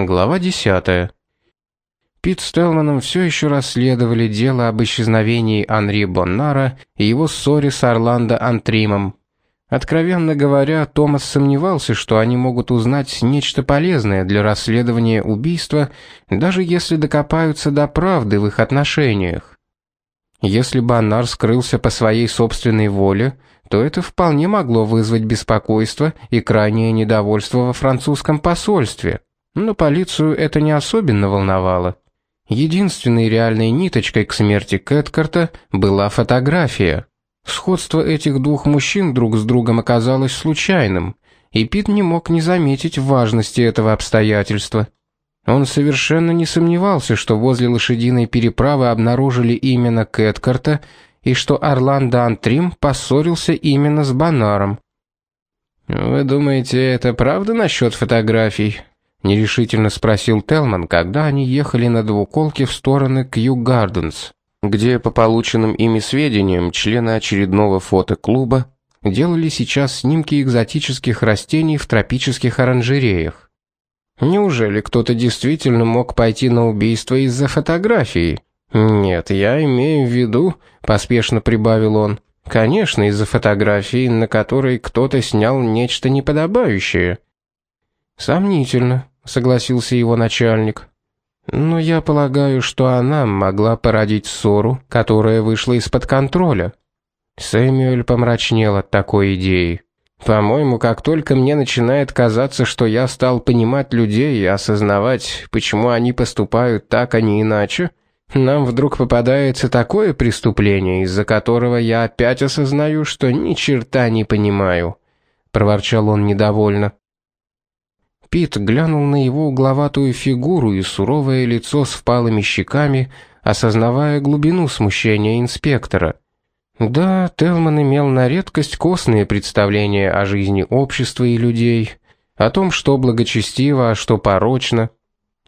Глава 10. Пит с Телманом все еще расследовали дело об исчезновении Анри Боннара и его ссоре с Орландо Антримом. Откровенно говоря, Томас сомневался, что они могут узнать нечто полезное для расследования убийства, даже если докопаются до правды в их отношениях. Если Боннар скрылся по своей собственной воле, то это вполне могло вызвать беспокойство и крайнее недовольство во французском посольстве но полицию это не особенно волновало. Единственной реальной ниточкой к смерти Кэткарта была фотография. Сходство этих двух мужчин друг с другом оказалось случайным, и Пит не мог не заметить важности этого обстоятельства. Он совершенно не сомневался, что возле лошадиной переправы обнаружили именно Кэткарта и что Орландо Антрим поссорился именно с Банаром. «Вы думаете, это правда насчет фотографий?» Нерешительно спросил Телман, когда они ехали на двуколке в стороны Кью Гарденс, где по полученным ими сведениям члены очередного фотоклуба делали сейчас снимки экзотических растений в тропических оранжереях. Неужели кто-то действительно мог пойти на убийство из-за фотографии? Нет, я имею в виду, поспешно прибавил он. Конечно, из-за фотографии, на которой кто-то снял нечто неподобающее. Сомнительно, согласился его начальник. Но я полагаю, что она могла породить ссору, которая вышла из-под контроля. Сэмюэль помрачнел от такой идеи. По-моему, как только мне начинает казаться, что я стал понимать людей и осознавать, почему они поступают так, а не иначе, нам вдруг попадается такое преступление, из-за которого я опять осознаю, что ни черта не понимаю, проворчал он недовольно. Пит глянул на его угловатую фигуру и суровое лицо с впалыми щеками, осознавая глубину смущения инспектора. Да, Телман имел на редкость косные представления о жизни общества и людей, о том, что благочестиво, а что порочно.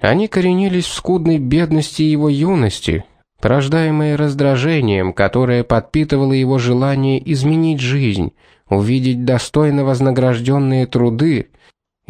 Они коренились в скудной бедности его юности, порождаемой раздражением, которое подпитывало его желание изменить жизнь, увидеть достойно вознагражденные труды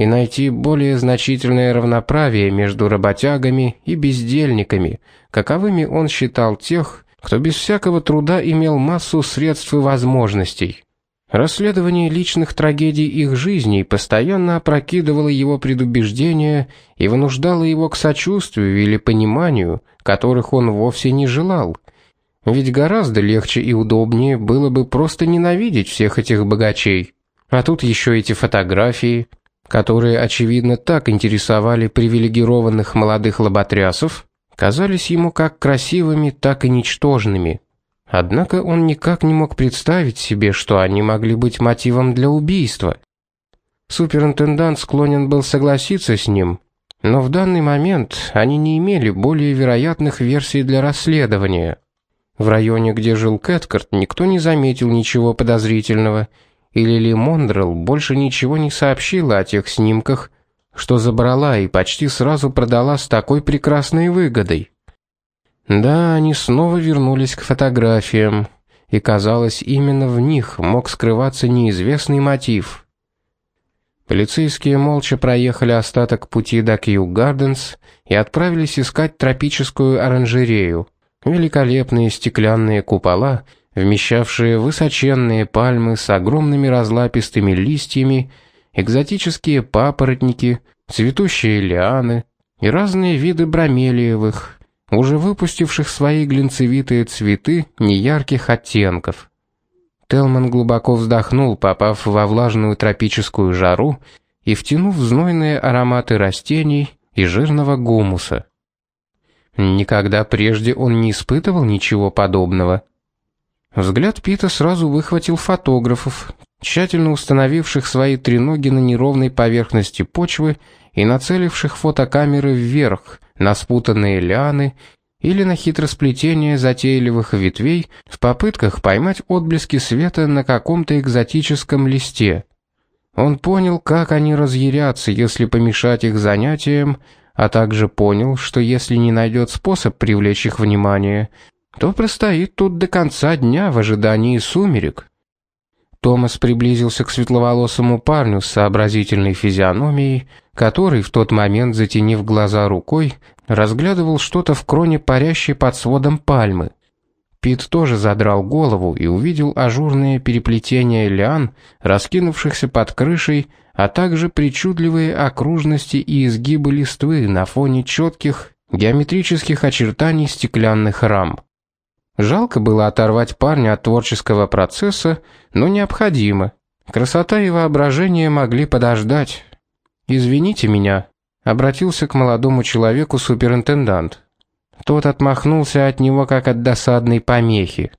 и найти более значительное равноправие между работягами и бездельниками, каковыми он считал тех, кто без всякого труда имел массу средств и возможностей. Расследование личных трагедий их жизней постоянно опрокидывало его предубеждения и вынуждало его к сочувствию или пониманию, которых он вовсе не желал. Ведь гораздо легче и удобнее было бы просто ненавидеть всех этих богачей. А тут еще эти фотографии, которые, очевидно, так интересовали привилегированных молодых лоботрясов, казались ему как красивыми, так и ничтожными. Однако он никак не мог представить себе, что они могли быть мотивом для убийства. Суперинтендант склонен был согласиться с ним, но в данный момент они не имели более вероятных версий для расследования. В районе, где жил Кэткарт, никто не заметил ничего подозрительного, и Лили больше ничего не сообщила о тех снимках, что забрала и почти сразу продала с такой прекрасной выгодой. Да, они снова вернулись к фотографиям, и казалось, именно в них мог скрываться неизвестный мотив. Полицейские молча проехали остаток пути до Кью Гарденс и отправились искать тропическую оранжерею. Великолепные стеклянные купола вмещавшие высоченные пальмы с огромными разлапистыми листьями, экзотические папоротники, цветущие лианы и разные виды бромелиевых, уже выпустивших свои глинцевитые цветы неярких оттенков. Телман глубоко вздохнул, попав во влажную тропическую жару и втянув знойные ароматы растений и жирного гумуса. Никогда прежде он не испытывал ничего подобного. Взгляд Пита сразу выхватил фотографов, тщательно установивших свои треноги на неровной поверхности почвы и нацеливших фотокамеры вверх, на спутанные лианы или на хитросплетение затейливых ветвей в попытках поймать отблески света на каком-то экзотическом листе. Он понял, как они разъярятся, если помешать их занятиям, а также понял, что если не найдет способ привлечь их внимание, то простоит тут до конца дня в ожидании сумерек. Томас приблизился к светловолосому парню с сообразительной физиономией, который в тот момент, затенив глаза рукой, разглядывал что-то в кроне парящей под сводом пальмы. Пит тоже задрал голову и увидел ажурные переплетения лиан, раскинувшихся под крышей, а также причудливые окружности и изгибы листвы на фоне четких геометрических очертаний стеклянных рам. Жалко было оторвать парня от творческого процесса, но необходимо. Красота и воображение могли подождать. Извините меня, обратился к молодому человеку суперинтендант. Тот отмахнулся от него как от досадной помехи.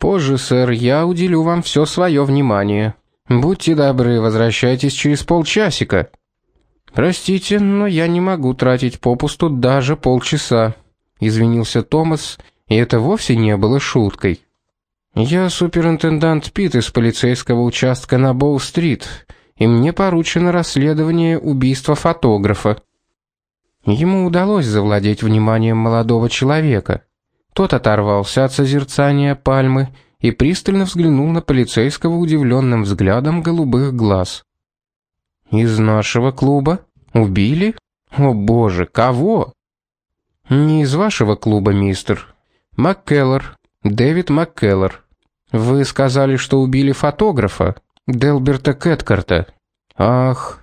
Позже, сэр, я уделю вам все свое внимание. Будьте добры, возвращайтесь через полчасика. Простите, но я не могу тратить попусту даже полчаса, извинился Томас, и это вовсе не было шуткой. Я суперинтендант Пит из полицейского участка на Боу-стрит, и мне поручено расследование убийства фотографа. Ему удалось завладеть вниманием молодого человека. Тот оторвался от созерцания пальмы и пристально взглянул на полицейского удивленным взглядом голубых глаз. Из нашего клуба убили? О, боже, кого? Не из вашего клуба, мистер. МакКеллер, Дэвид МакКеллер. Вы сказали, что убили фотографа, Делберта Кэткарта. Ах,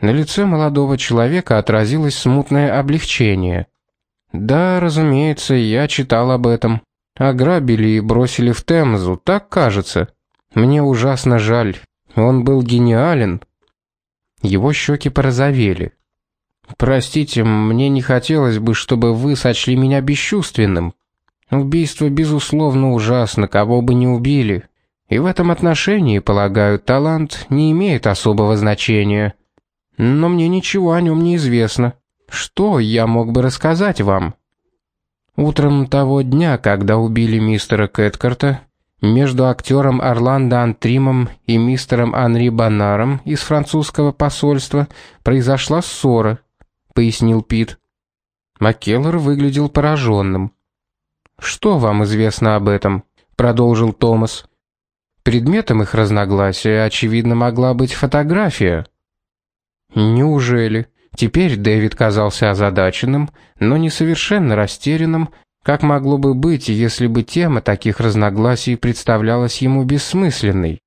на лице молодого человека отразилось смутное облегчение. Да, разумеется, я читал об этом. Ограбили и бросили в Темзу, так кажется. Мне ужасно жаль. Он был гениален. Его щеки порозовели. Простите, мне не хотелось бы, чтобы вы сочли меня бесчувственным. Убийство безусловно ужасно, кого бы ни убили. И в этом отношении, полагаю, талант не имеет особого значения но мне ничего о нем не известно. Что я мог бы рассказать вам? Утром того дня, когда убили мистера Кэткарта, между актером Орландо Антримом и мистером Анри Банаром из французского посольства произошла ссора, пояснил Пит. Маккеллер выглядел пораженным. Что вам известно об этом? продолжил Томас. Предметом их разногласия очевидно могла быть фотография. Неужели? Теперь Дэвид казался озадаченным, но не совершенно растерянным, как могло бы быть, если бы тема таких разногласий представлялась ему бессмысленной.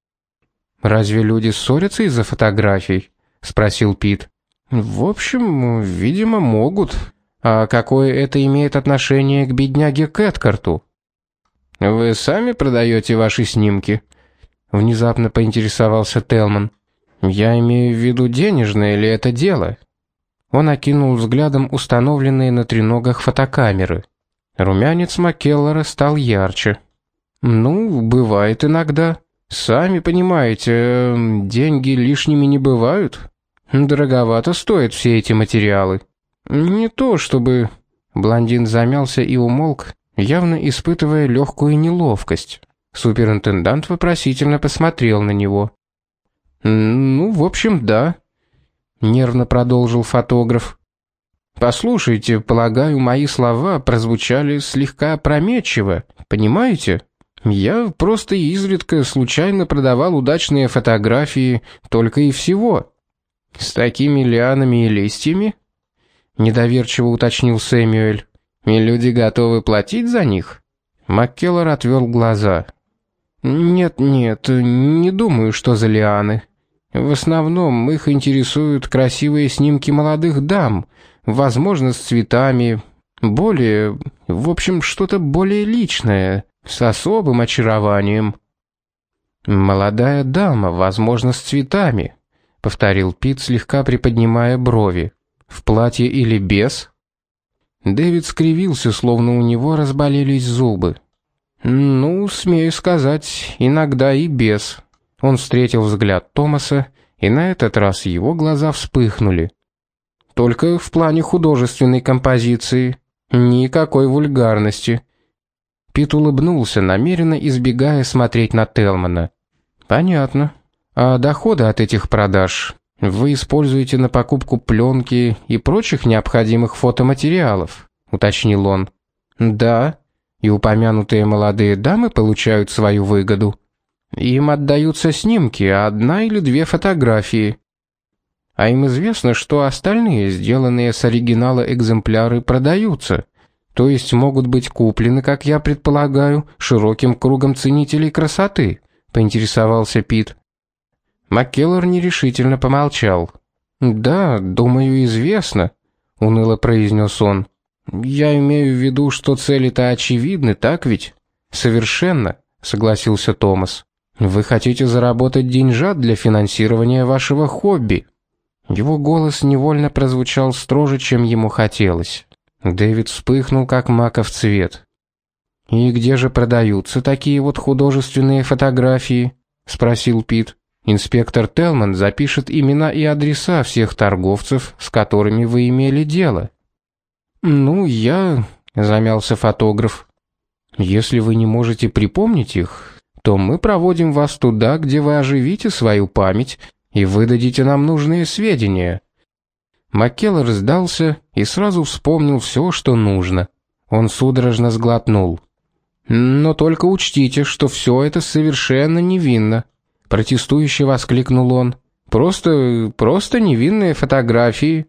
Разве люди ссорятся из-за фотографий? спросил Пит. В общем, видимо, могут. А какое это имеет отношение к бедняге Кэткарту? Вы сами продаете ваши снимки? внезапно поинтересовался Телман. Я имею в виду денежное ли это дело? Он окинул взглядом установленные на треногах фотокамеры. Румянец Маккеллера стал ярче. Ну, бывает иногда. Сами понимаете, эм, деньги лишними не бывают. Дороговато стоят все эти материалы. Не то чтобы блондин замялся и умолк, явно испытывая легкую неловкость. Суперинтендант вопросительно посмотрел на него. Ну, в общем, да, нервно продолжил фотограф. Послушайте, полагаю, мои слова прозвучали слегка опрометчиво, понимаете? Я просто изредка случайно продавал удачные фотографии, только и всего. С такими лианами и листьями? Недоверчиво уточнил Сэмюэль. И люди готовы платить за них? Маккеллер отвел глаза. Нет, нет, не думаю, что за лианы. В основном их интересуют красивые снимки молодых дам, возможно, с цветами, более, в общем, что-то более личное, с особым очарованием. Молодая дама, возможно, с цветами, повторил Пит, слегка приподнимая брови. В платье или без? Дэвид скривился, словно у него разболелись зубы. Ну, смею сказать, иногда и без. Он встретил взгляд Томаса, и на этот раз его глаза вспыхнули. Только в плане художественной композиции, никакой вульгарности. Пит улыбнулся, намеренно избегая смотреть на Телмана. Понятно. А доходы от этих продаж вы используете на покупку пленки и прочих необходимых фотоматериалов, уточнил он. Да. И упомянутые молодые дамы получают свою выгоду. Им отдаются снимки, одна или две фотографии. А им известно, что остальные, сделанные с оригинала экземпляры, продаются. То есть могут быть куплены, как я предполагаю, широким кругом ценителей красоты, поинтересовался Пит. Маккеллар нерешительно помолчал. Да, думаю, известно, уныло произнес он. Я имею в виду, что цели-то очевидны, так ведь? Совершенно, согласился Томас. Вы хотите заработать деньжат для финансирования вашего хобби. Его голос невольно прозвучал строже, чем ему хотелось. Дэвид вспыхнул как маков цвет. И где же продаются такие вот художественные фотографии? спросил Пит. Инспектор Телман запишет имена и адреса всех торговцев, с которыми вы имели дело. Ну, я, замялся фотограф. Если вы не можете припомнить их, то мы проводим вас туда, где вы оживите свою память и выдадите нам нужные сведения. Маккеллер сдался и сразу вспомнил все, что нужно. Он судорожно сглотнул. Но только учтите, что все это совершенно невинно, протестующе воскликнул он. Просто просто невинные фотографии.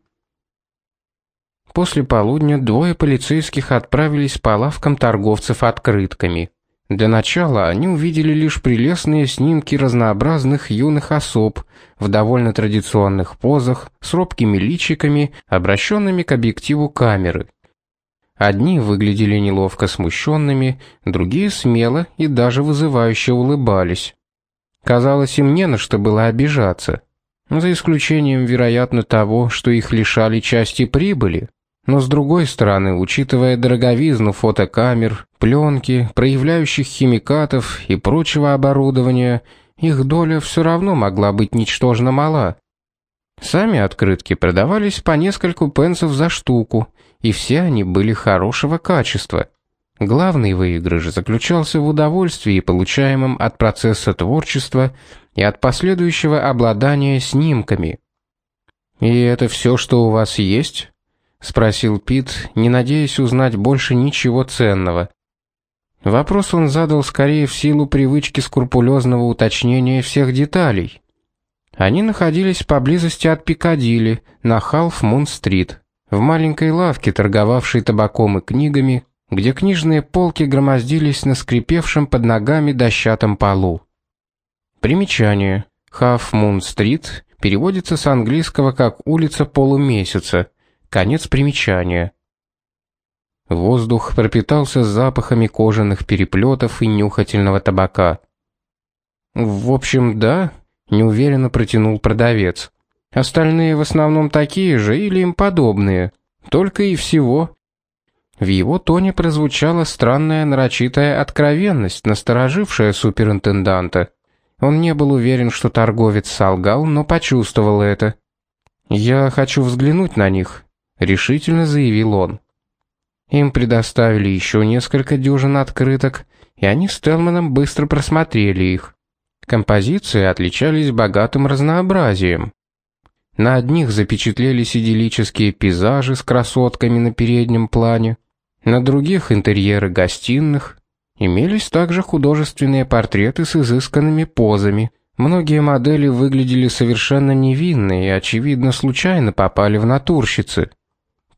После полудня двое полицейских отправились по лавкам торговцев открытками. Для начала они увидели лишь прелестные снимки разнообразных юных особ в довольно традиционных позах с робкими личиками, обращенными к объективу камеры. Одни выглядели неловко смущенными, другие смело и даже вызывающе улыбались. Казалось, им не на что было обижаться, за исключением, вероятно, того, что их лишали части прибыли. Но с другой стороны, учитывая дороговизну фотокамер, пленки, проявляющих химикатов и прочего оборудования, их доля все равно могла быть ничтожно мала. Сами открытки продавались по нескольку пенсов за штуку, и все они были хорошего качества. Главный выигрыш заключался в удовольствии, получаемом от процесса творчества и от последующего обладания снимками. И это все, что у вас есть? спросил Пит, не надеясь узнать больше ничего ценного. Вопрос он задал скорее в силу привычки скрупулезного уточнения всех деталей. Они находились поблизости от Пикадилли, на Халф-Мун-стрит, в маленькой лавке, торговавшей табаком и книгами, где книжные полки громоздились на скрипевшем под ногами дощатом полу. Примечание. Халф-Мун-стрит переводится с английского как улица полумесяца Конец примечания. Воздух пропитался запахами кожаных переплетов и нюхательного табака. В общем, да, неуверенно протянул продавец. Остальные в основном такие же или им подобные, только и всего. В его тоне прозвучала странная нарочитая откровенность, насторожившая суперинтенданта. Он не был уверен, что торговец солгал, но почувствовал это. Я хочу взглянуть на них, решительно заявил он. Им предоставили еще несколько дюжин открыток, и они с Телманом быстро просмотрели их. Композиции отличались богатым разнообразием. На одних запечатлелись идиллические пейзажи с красотками на переднем плане, на других интерьеры гостиных, имелись также художественные портреты с изысканными позами. Многие модели выглядели совершенно невинно и очевидно случайно попали в натурщицы.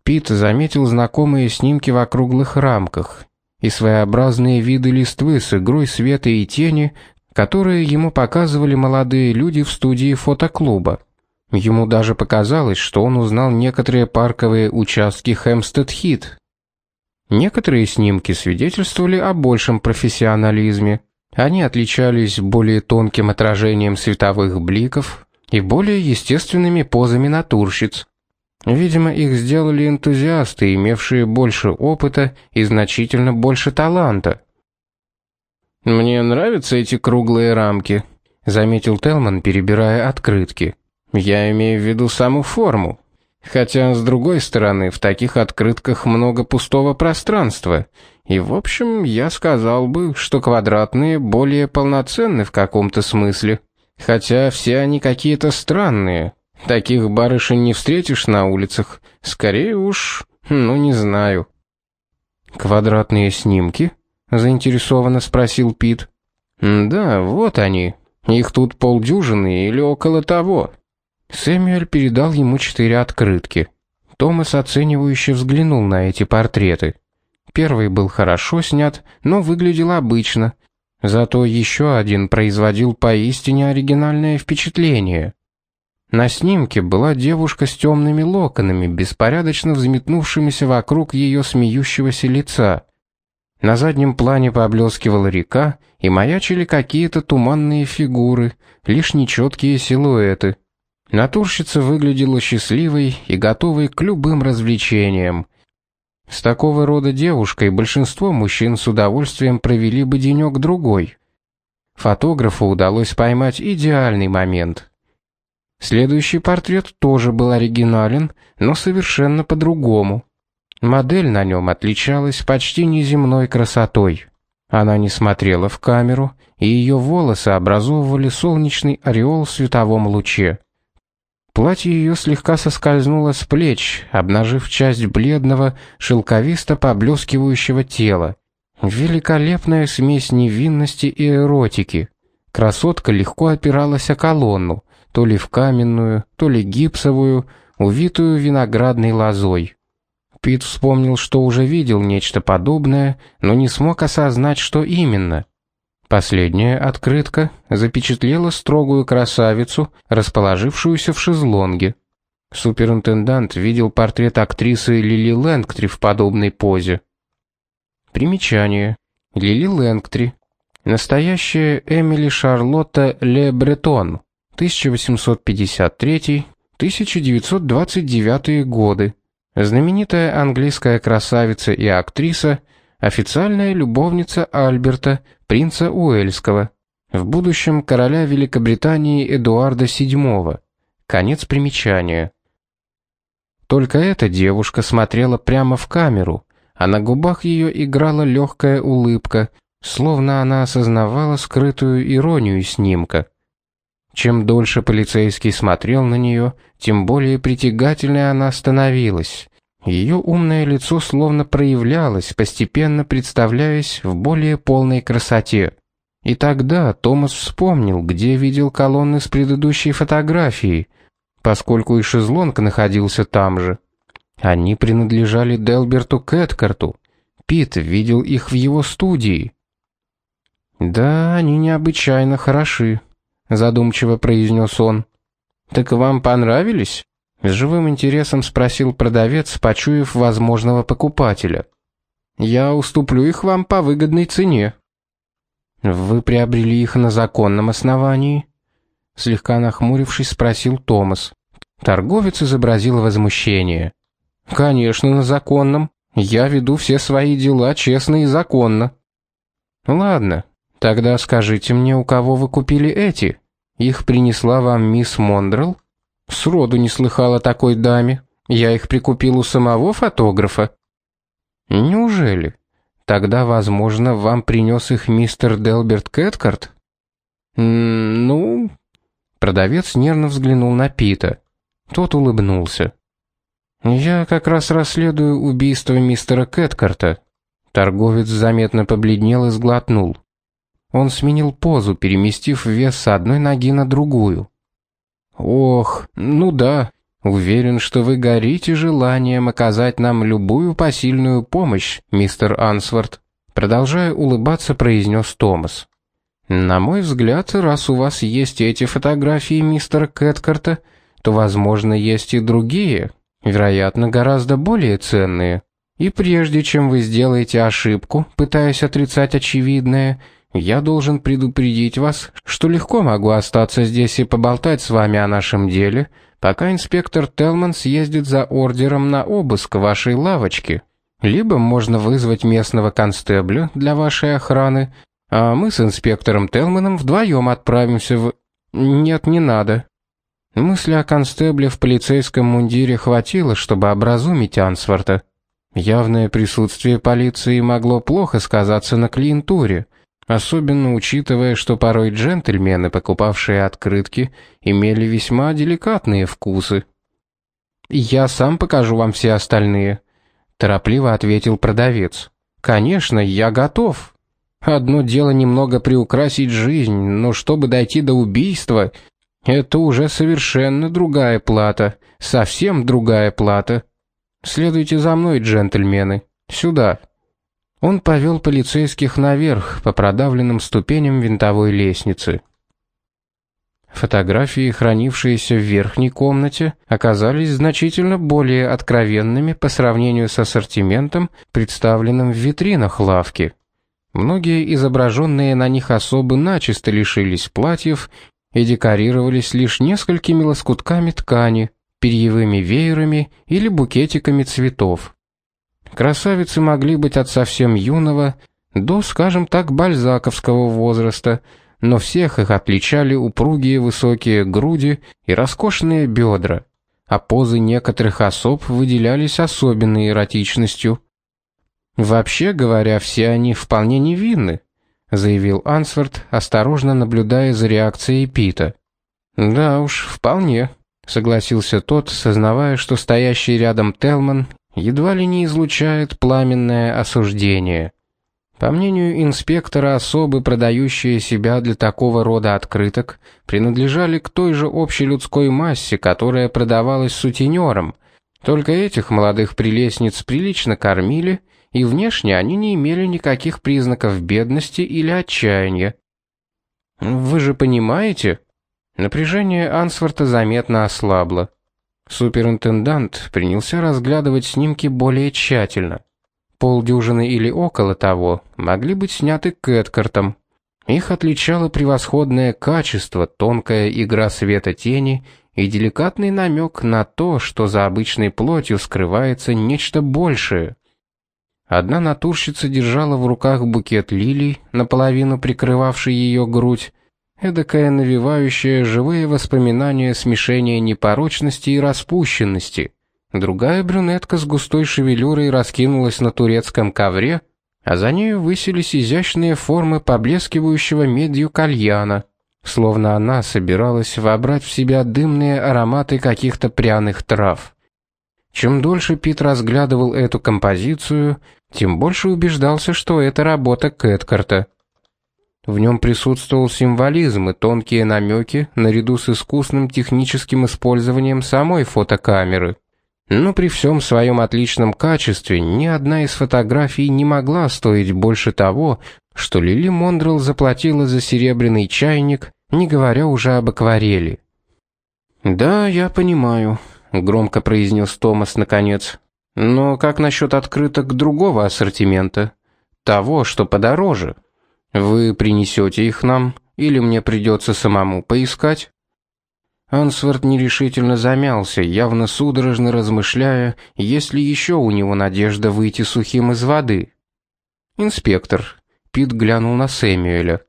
Пит заметил знакомые снимки в округлых рамках и своеобразные виды листвы с игрой света и тени, которые ему показывали молодые люди в студии фотоклуба. Ему даже показалось, что он узнал некоторые парковые участки Хэмстед-Хит. Некоторые снимки свидетельствовали о большем профессионализме. Они отличались более тонким отражением световых бликов и более естественными позами натурщиц. Видимо, их сделали энтузиасты, имевшие больше опыта и значительно больше таланта. Мне нравятся эти круглые рамки, заметил Телман, перебирая открытки. Я имею в виду саму форму. Хотя с другой стороны, в таких открытках много пустого пространства. И в общем, я сказал бы, что квадратные более полноценны в каком-то смысле. Хотя все они какие-то странные. Таких барышень не встретишь на улицах. Скорее уж, ну не знаю. Квадратные снимки? заинтересованно спросил Пит. Да, вот они. Их тут полдюжины или около того. Сэмюэль передал ему четыре открытки. Томас оценивающе взглянул на эти портреты. Первый был хорошо снят, но выглядел обычно. Зато еще один производил поистине оригинальное впечатление. На снимке была девушка с темными локонами, беспорядочно взметнувшимися вокруг ее смеющегося лица. На заднем плане поблескивала река, и маячили какие-то туманные фигуры, лишь нечеткие силуэты. Натурщица выглядела счастливой и готовой к любым развлечениям. С такого рода девушкой большинство мужчин с удовольствием провели бы денек другой. Фотографу удалось поймать идеальный момент. Следующий портрет тоже был оригинален, но совершенно по-другому. Модель на нем отличалась почти неземной красотой. Она не смотрела в камеру, и ее волосы образовывали солнечный ореол в световом луче. Платье ее слегка соскользнуло с плеч, обнажив часть бледного, шелковисто поблескивающего тела. Великолепная смесь невинности и эротики. Красотка легко опиралась о колонну, то ли в каменную, то ли гипсовую, увитую виноградной лозой. Пит вспомнил, что уже видел нечто подобное, но не смог осознать, что именно. Последняя открытка запечатлела строгую красавицу, расположившуюся в шезлонге. Суперинтендант видел портрет актрисы Лили Лэнгтри в подобной позе. Примечание. Лили Лэнгтри. Настоящая Эмили Шарлотта Ле Бретон. 1853-1929 годы Знаменитая английская красавица и актриса, официальная любовница Альберта, принца Уэльского, в будущем короля Великобритании Эдуарда VII. Конец примечания. Только эта девушка смотрела прямо в камеру, а на губах ее играла легкая улыбка, словно она осознавала скрытую иронию снимка. Чем дольше полицейский смотрел на нее, тем более притягательной она становилась. Ее умное лицо словно проявлялось, постепенно представляясь в более полной красоте. И тогда Томас вспомнил, где видел колонны с предыдущей фотографией, поскольку и шезлонг находился там же. Они принадлежали Делберту Кэткарту. Пит видел их в его студии. Да, они необычайно хороши, задумчиво произнес он. Так вам понравились? С живым интересом спросил продавец, почуяв возможного покупателя. Я уступлю их вам по выгодной цене. Вы приобрели их на законном основании? слегка нахмурившись, спросил Томас. Торговец изобразил возмущение. Конечно, на законном. Я веду все свои дела честно и законно. Ладно, Тогда скажите мне, у кого вы купили эти? Их принесла вам мисс Мондрел? Сроду не слыхала такой даме. Я их прикупил у самого фотографа. Неужели? Тогда, возможно, вам принес их мистер Делберт Кэткарт? Ну, продавец нервно взглянул на Пита. Тот улыбнулся. Я как раз расследую убийство мистера Кэткарта. Торговец заметно побледнел и сглотнул. Он сменил позу, переместив вес с одной ноги на другую. Ох, ну да, уверен, что вы горите желанием оказать нам любую посильную помощь, мистер Ансворт, продолжая улыбаться, произнес Томас. На мой взгляд, раз у вас есть эти фотографии мистера Кэткарта, то, возможно, есть и другие, вероятно, гораздо более ценные. И прежде чем вы сделаете ошибку, пытаясь отрицать очевидное, я должен предупредить вас, что легко могу остаться здесь и поболтать с вами о нашем деле, пока инспектор Телман съездит за ордером на обыск вашей лавочки. Либо можно вызвать местного констебля для вашей охраны, а мы с инспектором Телманом вдвоем отправимся в Нет, не надо. Мысли о констебле в полицейском мундире хватило, чтобы образумить Ансворта. Явное присутствие полиции могло плохо сказаться на клиентуре особенно учитывая, что порой джентльмены, покупавшие открытки, имели весьма деликатные вкусы. Я сам покажу вам все остальные, торопливо ответил продавец. Конечно, я готов. Одно дело немного приукрасить жизнь, но чтобы дойти до убийства, это уже совершенно другая плата, совсем другая плата. Следуйте за мной, джентльмены. Сюда. Он повел полицейских наверх по продавленным ступеням винтовой лестницы. Фотографии, хранившиеся в верхней комнате, оказались значительно более откровенными по сравнению с ассортиментом, представленным в витринах лавки. Многие изображенные на них особы начисто лишились платьев и декорировались лишь несколькими лоскутками ткани, перьевыми веерами или букетиками цветов. Красавицы могли быть от совсем юного до, скажем так, бальзаковского возраста – но всех их отличали упругие высокие груди и роскошные бедра, а позы некоторых особ выделялись особенной эротичностью. Вообще говоря, все они вполне невинны, заявил Ансфорд, осторожно наблюдая за реакцией Пита. Да уж, вполне, согласился тот, сознавая, что стоящий рядом Телман едва ли не излучает пламенное осуждение. По мнению инспектора, особы, продающие себя для такого рода открыток, принадлежали к той же общелюдской массе, которая продавалась сутенерам. Только этих молодых прелестниц прилично кормили, и внешне они не имели никаких признаков бедности или отчаяния. Вы же понимаете, напряжение Ансворта заметно ослабло. Суперинтендант принялся разглядывать снимки более тщательно. Полдюжины или около того могли быть сняты Кэткартом. Их отличало превосходное качество, тонкая игра света тени и деликатный намек на то, что за обычной плотью скрывается нечто большее. Одна натурщица держала в руках букет лилий, наполовину прикрывавший ее грудь, эдакое навевающее живые воспоминания смешения непорочности и распущенности — Другая брюнетка с густой шевелюрой раскинулась на турецком ковре, а за ней высились изящные формы поблескивающего медью кальяна, словно она собиралась вобрать в себя дымные ароматы каких-то пряных трав. Чем дольше Пит разглядывал эту композицию, тем больше убеждался, что это работа Кэткарта. В нем присутствовал символизм и тонкие намеки наряду с искусным техническим использованием самой фотокамеры. Но при всем своем отличном качестве ни одна из фотографий не могла стоить больше того, что Лили Мондрел заплатила за серебряный чайник, не говоря уже об акварели. "Да, я понимаю", громко произнес Томас наконец. "Но как насчет открыток другого ассортимента, того, что подороже? Вы принесете их нам или мне придется самому поискать?" Ансворт нерешительно замялся, явно судорожно размышляя, есть ли еще у него надежда выйти сухим из воды. Инспектор Пит глянул на Сэмюэля.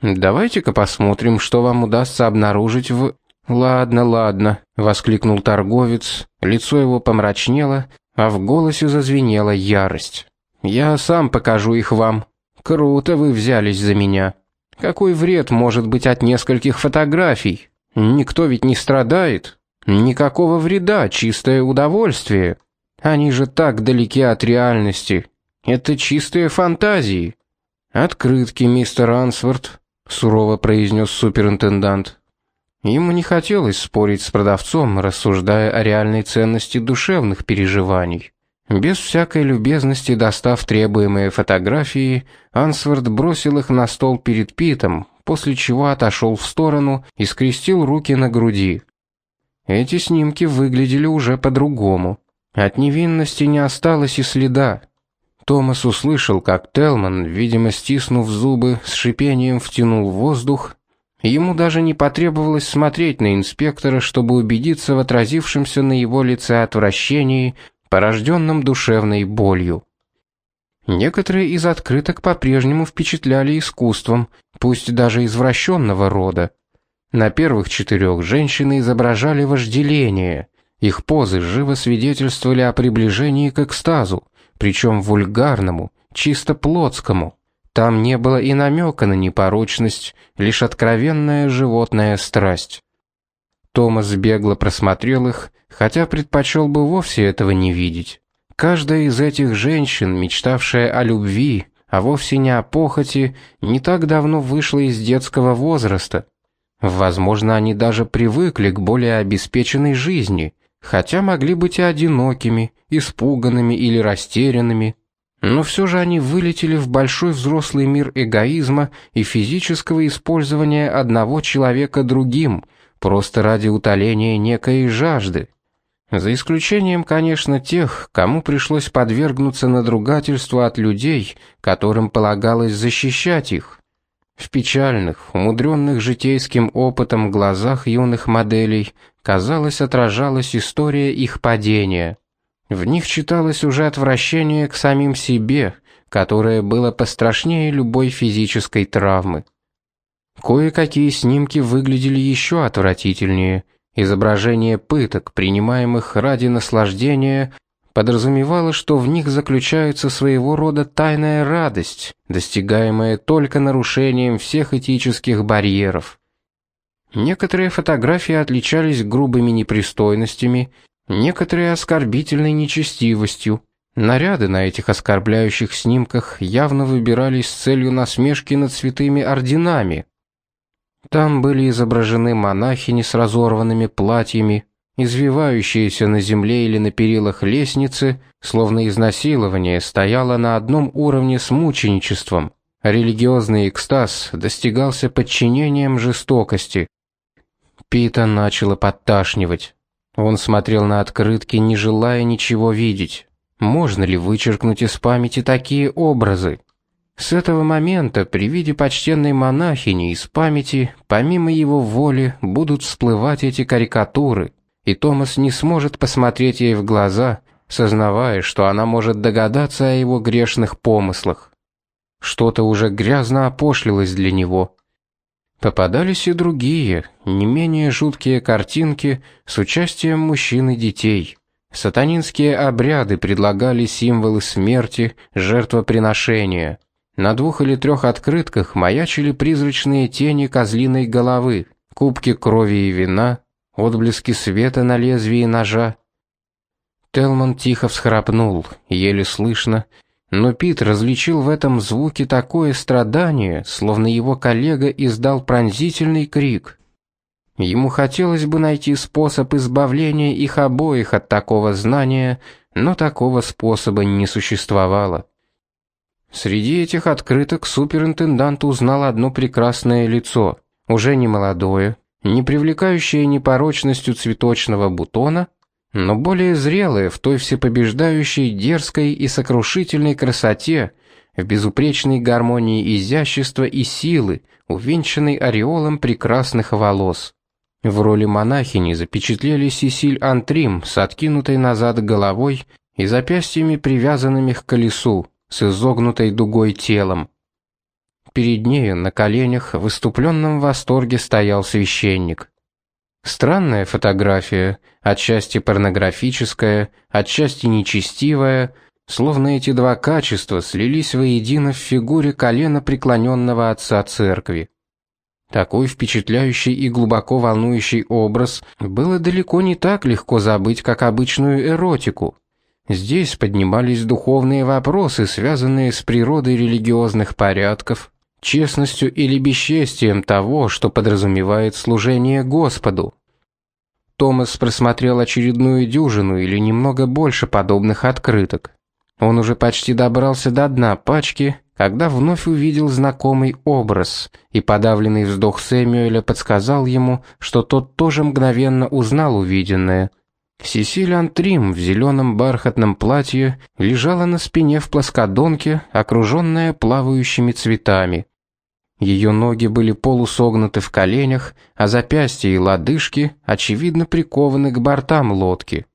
Давайте-ка посмотрим, что вам удастся обнаружить в Ладно, ладно, воскликнул торговец. Лицо его помрачнело, а в голосе зазвенела ярость. Я сам покажу их вам. Круто вы взялись за меня. Какой вред может быть от нескольких фотографий? Никто ведь не страдает. Никакого вреда, чистое удовольствие. Они же так далеки от реальности. Это чистые фантазии. Открытки, мистер Ансворт, сурово произнес суперинтендант. Ему не хотелось спорить с продавцом, рассуждая о реальной ценности душевных переживаний. Без всякой любезности достав требуемые фотографии, Ансворт бросил их на стол перед Питом, после чего отошел в сторону и скрестил руки на груди. Эти снимки выглядели уже по-другому. От невинности не осталось и следа. Томас услышал, как Телман, видимо, стиснув зубы, с шипением втянул воздух. Ему даже не потребовалось смотреть на инспектора, чтобы убедиться в отразившемся на его лице отвращении, порожденном душевной болью. Некоторые из открыток по-прежнему впечатляли искусством, пусть даже извращенного рода. На первых четырех женщины изображали вожделение. Их позы живо свидетельствовали о приближении к экстазу, причем вульгарному, чисто плотскому. Там не было и намека на непорочность, лишь откровенная животная страсть. Томас бегло просмотрел их, хотя предпочел бы вовсе этого не видеть. Каждая из этих женщин, мечтавшая о любви, а вовсе не о похоти, не так давно вышла из детского возраста. Возможно, они даже привыкли к более обеспеченной жизни, хотя могли быть и одинокими, испуганными или растерянными. Но все же они вылетели в большой взрослый мир эгоизма и физического использования одного человека другим, просто ради утоления некой жажды. За исключением, конечно, тех, кому пришлось подвергнуться надругательству от людей, которым полагалось защищать их. В печальных, умудренных житейским опытом глазах юных моделей, казалось, отражалась история их падения. В них читалось уже отвращение к самим себе, которое было пострашнее любой физической травмы. Кое-какие снимки выглядели еще отвратительнее – Изображение пыток, принимаемых ради наслаждения, подразумевало, что в них заключается своего рода тайная радость, достигаемая только нарушением всех этических барьеров. Некоторые фотографии отличались грубыми непристойностями, некоторые оскорбительной нечестивостью. Наряды на этих оскорбляющих снимках явно выбирались с целью насмешки над святыми орденами, там были изображены монахини с разорванными платьями, извивающиеся на земле или на перилах лестницы, словно изнасилование стояло на одном уровне с мученичеством. Религиозный экстаз достигался подчинением жестокости. Пита начало подташнивать. Он смотрел на открытки, не желая ничего видеть. Можно ли вычеркнуть из памяти такие образы? С этого момента при виде почтенной монахини из памяти, помимо его воли, будут всплывать эти карикатуры, и Томас не сможет посмотреть ей в глаза, сознавая, что она может догадаться о его грешных помыслах. Что-то уже грязно опошлилось для него. Попадались и другие, не менее жуткие картинки с участием мужчин и детей. Сатанинские обряды предлагали символы смерти, жертвоприношения. На двух или трех открытках маячили призрачные тени козлиной головы, кубки крови и вина, отблески света на лезвии ножа. Телман тихо всхрапнул, еле слышно, но Пит различил в этом звуке такое страдание, словно его коллега издал пронзительный крик. Ему хотелось бы найти способ избавления их обоих от такого знания, но такого способа не существовало. Среди этих открыток суперинтендант узнал одно прекрасное лицо, уже не молодое, не привлекающее непорочностью цветочного бутона, но более зрелое в той всепобеждающей дерзкой и сокрушительной красоте, в безупречной гармонии изящества и силы, увенчанной ореолом прекрасных волос. В роли монахини запечатлели Сесиль Антрим с откинутой назад головой и запястьями привязанными к колесу, с изогнутой дугой телом. Перед нею на коленях в выступленном восторге стоял священник. Странная фотография, отчасти порнографическая, отчасти нечестивая, словно эти два качества слились воедино в фигуре колено преклоненного отца церкви. Такой впечатляющий и глубоко волнующий образ было далеко не так легко забыть, как обычную эротику. Здесь поднимались духовные вопросы, связанные с природой религиозных порядков, честностью или бесчестием того, что подразумевает служение Господу. Томас просмотрел очередную дюжину или немного больше подобных открыток. Он уже почти добрался до дна пачки, когда вновь увидел знакомый образ, и подавленный вздох Сэмюэля подсказал ему, что тот тоже мгновенно узнал увиденное – Сесиль Антрим в зеленом бархатном платье лежала на спине в плоскодонке, окруженная плавающими цветами. Ее ноги были полусогнуты в коленях, а запястья и лодыжки очевидно прикованы к бортам лодки.